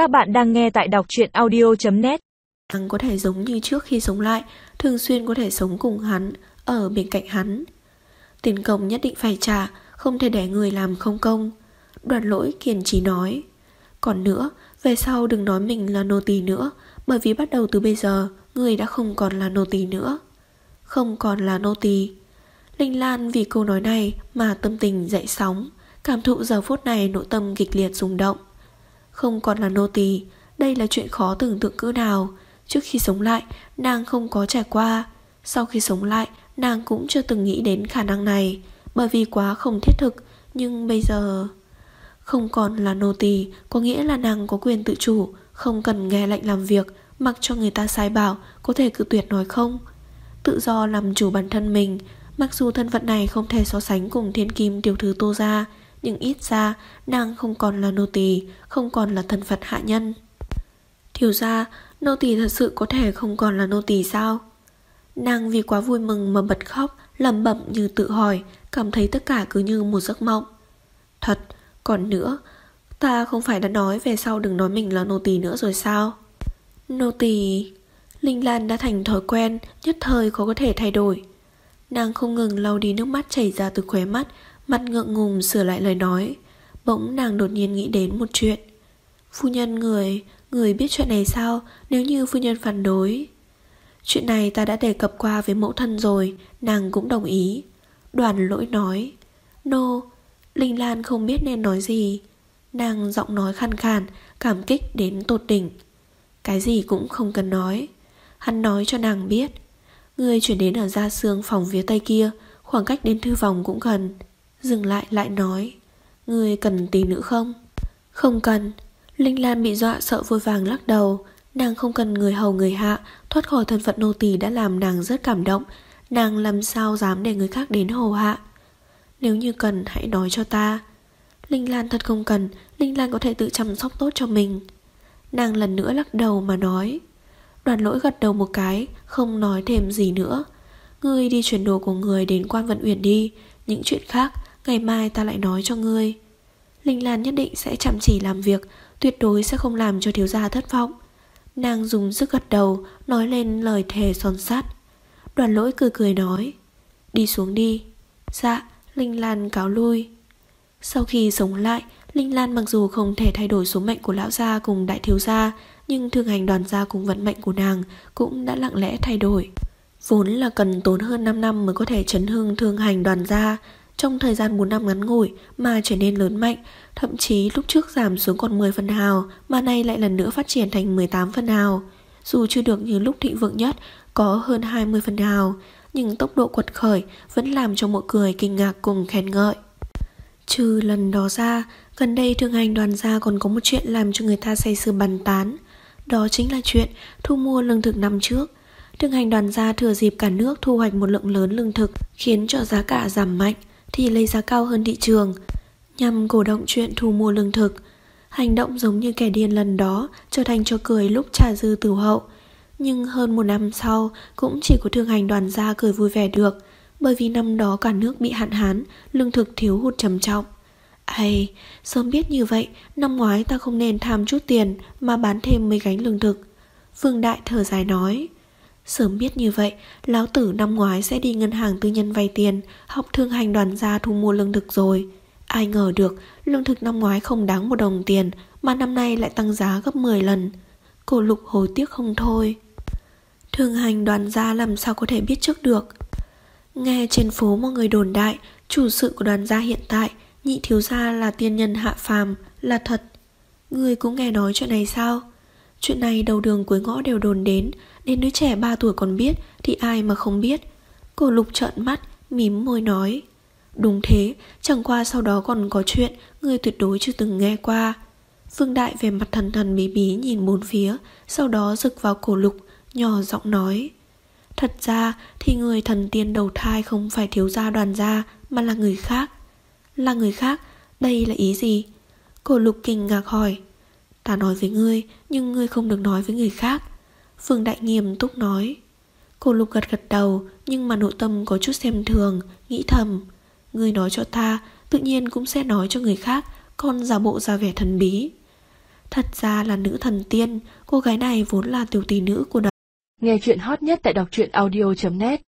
Các bạn đang nghe tại đọc truyện audio.net Hắn có thể giống như trước khi sống lại, thường xuyên có thể sống cùng hắn, ở bên cạnh hắn. Tiền công nhất định phải trả, không thể để người làm không công. Đoàn lỗi kiên trì nói. Còn nữa, về sau đừng nói mình là nô tỳ nữa, bởi vì bắt đầu từ bây giờ, người đã không còn là nô tỳ nữa. Không còn là nô tỳ. Linh Lan vì câu nói này mà tâm tình dậy sóng, cảm thụ giờ phút này nội tâm kịch liệt rung động. Không còn là nô tỳ, đây là chuyện khó tưởng tượng cỡ nào. Trước khi sống lại, nàng không có trải qua. Sau khi sống lại, nàng cũng chưa từng nghĩ đến khả năng này, bởi vì quá không thiết thực. Nhưng bây giờ... Không còn là nô tỳ có nghĩa là nàng có quyền tự chủ, không cần nghe lệnh làm việc, mặc cho người ta sai bảo, có thể cự tuyệt nói không. Tự do làm chủ bản thân mình, mặc dù thân phận này không thể so sánh cùng thiên kim tiểu thư tô gia, nhưng ít ra nàng không còn là nô tỳ, không còn là thân phận hạ nhân. Thiếu ra, nô tỳ thật sự có thể không còn là nô tỳ sao? Nàng vì quá vui mừng mà bật khóc, lẩm bẩm như tự hỏi, cảm thấy tất cả cứ như một giấc mộng. Thật, còn nữa, ta không phải đã nói về sau đừng nói mình là nô tỳ nữa rồi sao? Nô tỳ... Linh Lan đã thành thói quen, nhất thời khó có thể thay đổi. Nàng không ngừng lau đi nước mắt chảy ra từ khóe mắt, mặt ngượng ngùng sửa lại lời nói. Bỗng nàng đột nhiên nghĩ đến một chuyện. Phu nhân người, người biết chuyện này sao nếu như phu nhân phản đối? Chuyện này ta đã đề cập qua với mẫu thân rồi, nàng cũng đồng ý. Đoàn lỗi nói. Nô, no, Linh Lan không biết nên nói gì. Nàng giọng nói khăn khàn, cảm kích đến tột đỉnh. Cái gì cũng không cần nói. Hắn nói cho nàng biết. Người chuyển đến ở gia xương phòng phía tây kia, khoảng cách đến thư phòng cũng gần. Dừng lại lại nói Người cần tí nữa không? Không cần. Linh Lan bị dọa sợ vội vàng lắc đầu, Nàng không cần người hầu người hạ, Thoát khỏi thân phận nô tỳ đã làm nàng rất cảm động, Nàng làm sao dám để người khác đến hầu hạ. Nếu như cần, hãy nói cho ta. Linh Lan thật không cần, Linh Lan có thể tự chăm sóc tốt cho mình. Nàng lần nữa lắc đầu mà nói Đoàn lỗi gật đầu một cái, Không nói thêm gì nữa. Ngươi đi chuyển đồ của người đến quan vận uyển đi, Những chuyện khác Ngày mai ta lại nói cho ngươi. Linh Lan nhất định sẽ chăm chỉ làm việc, Tuyệt đối sẽ không làm cho thiếu gia thất vọng. Nàng dùng sức gật đầu, Nói lên lời thề son sắt. Đoàn lỗi cười cười nói, Đi xuống đi. Dạ Linh Lan cáo lui. Sau khi sống lại, Linh Lan mặc dù không thể thay đổi số mệnh của lão gia cùng đại thiếu gia, Nhưng thương hành đoàn gia cùng vận mệnh của nàng Cũng đã lặng lẽ thay đổi. Vốn là cần tốn hơn 5 năm mới có thể chấn hưng thương hành đoàn gia trong thời gian 4 năm ngắn ngủi mà trở nên lớn mạnh, thậm chí lúc trước giảm xuống còn 10 phần hào mà nay lại lần nữa phát triển thành 18 phần hào. Dù chưa được như lúc thịnh vượng nhất có hơn 20 phần hào, nhưng tốc độ quật khởi vẫn làm cho mọi người kinh ngạc cùng khen ngợi. Trừ lần đó ra, gần đây thương hành đoàn gia còn có một chuyện làm cho người ta say sưa bàn tán. Đó chính là chuyện thu mua lương thực năm trước. Thương hành đoàn gia thừa dịp cả nước thu hoạch một lượng lớn lương thực khiến cho giá cả giảm mạnh thì lấy giá cao hơn thị trường nhằm cổ động chuyện thu mua lương thực. Hành động giống như kẻ điên lần đó trở thành cho cười lúc trả dư tử hậu. Nhưng hơn một năm sau cũng chỉ có thương hành đoàn gia cười vui vẻ được bởi vì năm đó cả nước bị hạn hán, lương thực thiếu hụt trầm trọng. Ây, sớm biết như vậy, năm ngoái ta không nên tham chút tiền mà bán thêm mấy gánh lương thực. Vương Đại thở dài nói. Sớm biết như vậy, lão tử năm ngoái sẽ đi ngân hàng tư nhân vay tiền, học thương hành đoàn gia thu mua lương thực rồi. Ai ngờ được, lương thực năm ngoái không đáng một đồng tiền, mà năm nay lại tăng giá gấp 10 lần. Cổ lục hối tiếc không thôi. Thương hành đoàn gia làm sao có thể biết trước được. Nghe trên phố mọi người đồn đại, chủ sự của đoàn gia hiện tại, nhị thiếu gia là tiên nhân hạ phàm, là thật. Người cũng nghe nói chuyện này sao? Chuyện này đầu đường cuối ngõ đều đồn đến, Đến đứa trẻ 3 tuổi còn biết Thì ai mà không biết. Cô Lục trợn mắt mím môi nói Đúng thế Chẳng qua sau đó còn có chuyện Người tuyệt đối chưa từng nghe qua. Phương Đại về mặt thần thần bí bí nhìn bốn phía Sau đó rực vào cổ Lục Nhỏ giọng nói Thật ra thì người thần tiên đầu thai Không phải thiếu gia đoàn gia Mà là người khác. Là người khác? Đây là ý gì? Cổ Lục kinh ngạc hỏi Ta nói với ngươi, Nhưng ngươi không được nói với người khác. Phương Đại nghiêm túc nói. Cô Lục gật gật đầu, Nhưng mà nội tâm có chút xem thường, Nghĩ thầm. Ngươi nói cho ta, Tự nhiên cũng sẽ nói cho người khác, Con giả bộ ra vẻ thần bí. Thật ra là nữ thần tiên, Cô gái này vốn là tiểu tỷ nữ của đời Nghe chuyện hot nhất tại đọc truyện audio.net